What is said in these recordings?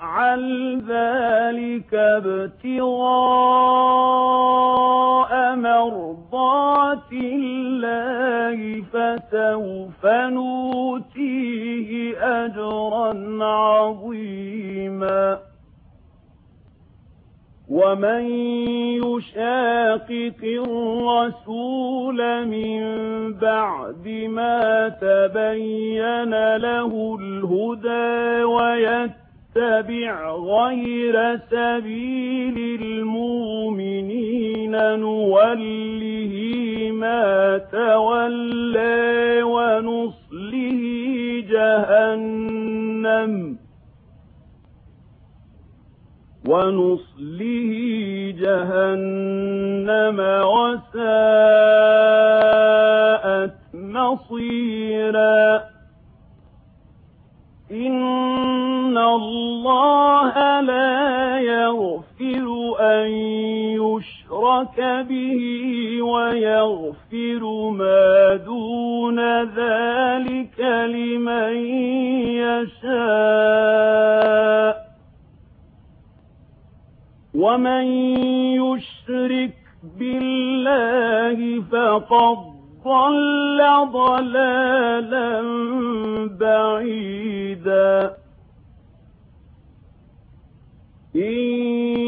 عن ذلك ابتغاء مرضات الله فسوف نوتيه أجرا عظيما. ومن يشاقق الرسول من بعد ما تبين له الهدى ويتبع اتبع غير سبيل المؤمنين نوله ما تولى ونصله جهنم ونصله جهنم وساءت مصيراً. أَن يُشْرَكَ بِهِ وَيَغْفِرُ مَا دُونَ ذَلِكَ لِمَن يَشَاءُ وَمَن يُشْرِكْ بِاللَّهِ فَقَدْ ضَلَّ ضَلَالًا بَعِيدًا إِن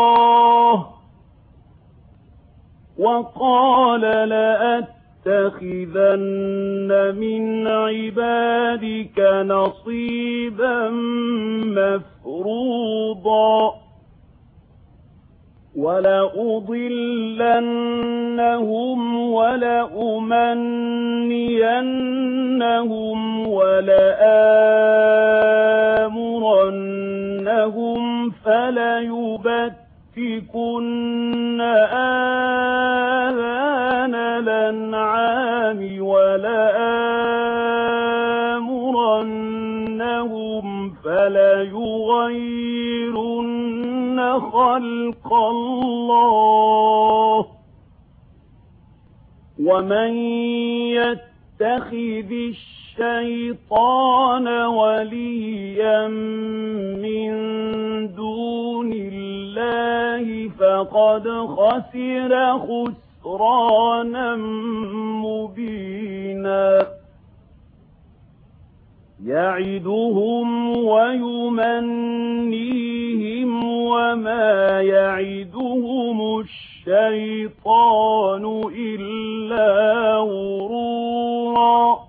وَقَالَ لَأَتَّخِذَنَّ مِنْ عِبَادِكَ نَصِيبًا مَفْرُوضًا وَلَأُضِلَّنَّهُمْ وَلَأُمَنِّيَنَّهُمْ وَلَآمُرَنَّهُمْ فَلَيُبَتِّكُنَّ آمُرَنَّهُمْ لَآمُرَنَّهُمْ فَلَيُغَيِّرُنَّ خَلْقَ اللَّهِ وَمَن يَتَّخِذِ الشَّيْطَانَ وَلِيًّا مِّن دُونِ اللَّهِ فَقَدْ خَسِرَ خسر ذكرانا مبينا يعدهم ويمنيهم وما يعدهم الشيطان إلا غرورا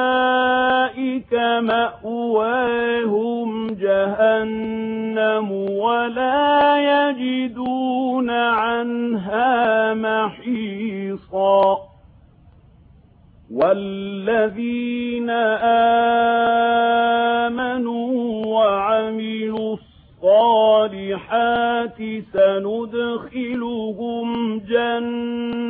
أولئك مأواهم جهنم ولا يجدون عنها محيصا. والذين آمنوا وعملوا الصالحات سندخلهم جنات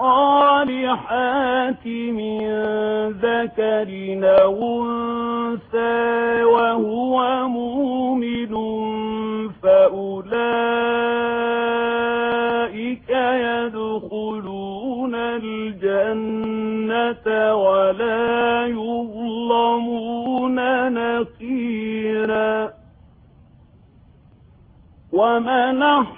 الصالحات من ذكر أنثى وهو مؤمن فأولئك يدخلون الجنة ولا يظلمون نقيرا ومن أحسن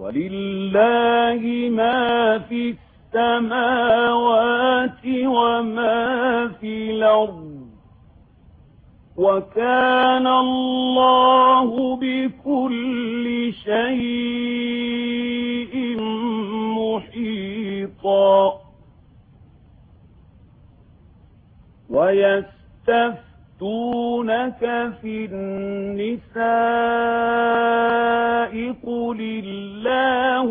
ولله ما في السماوات وما في الأرض وكان الله بكل شيء محيطا ويستفر يستفتونك في النساء قل الله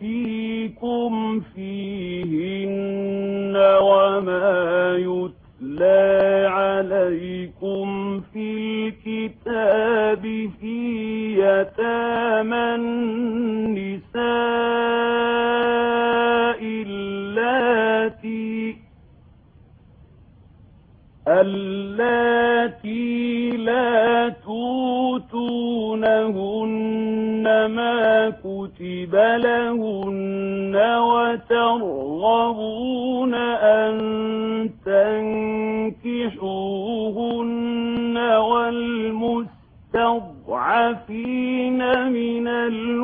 يفتيكم فيهن وما يتلى تؤتونهن ما كتب لهن وترغبون أن تنكحوهن والمستضعفين من المسلمين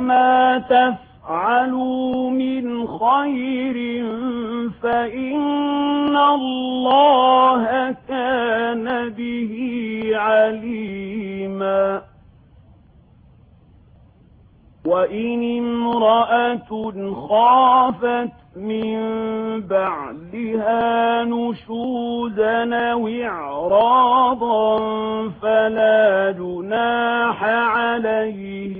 وما تفعلوا من خير فإن الله كان به عليما وإن امرأة خافت من بعدها نشوزا وإعراضا فلا جناح عليه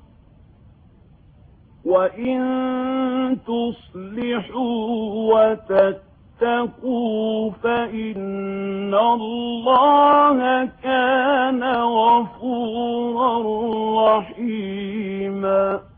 وَإِن تُصْلِحُوا وَتَتَّقُوا فَإِنَّ اللَّهَ كَانَ غَفُورًا رَّحِيمًا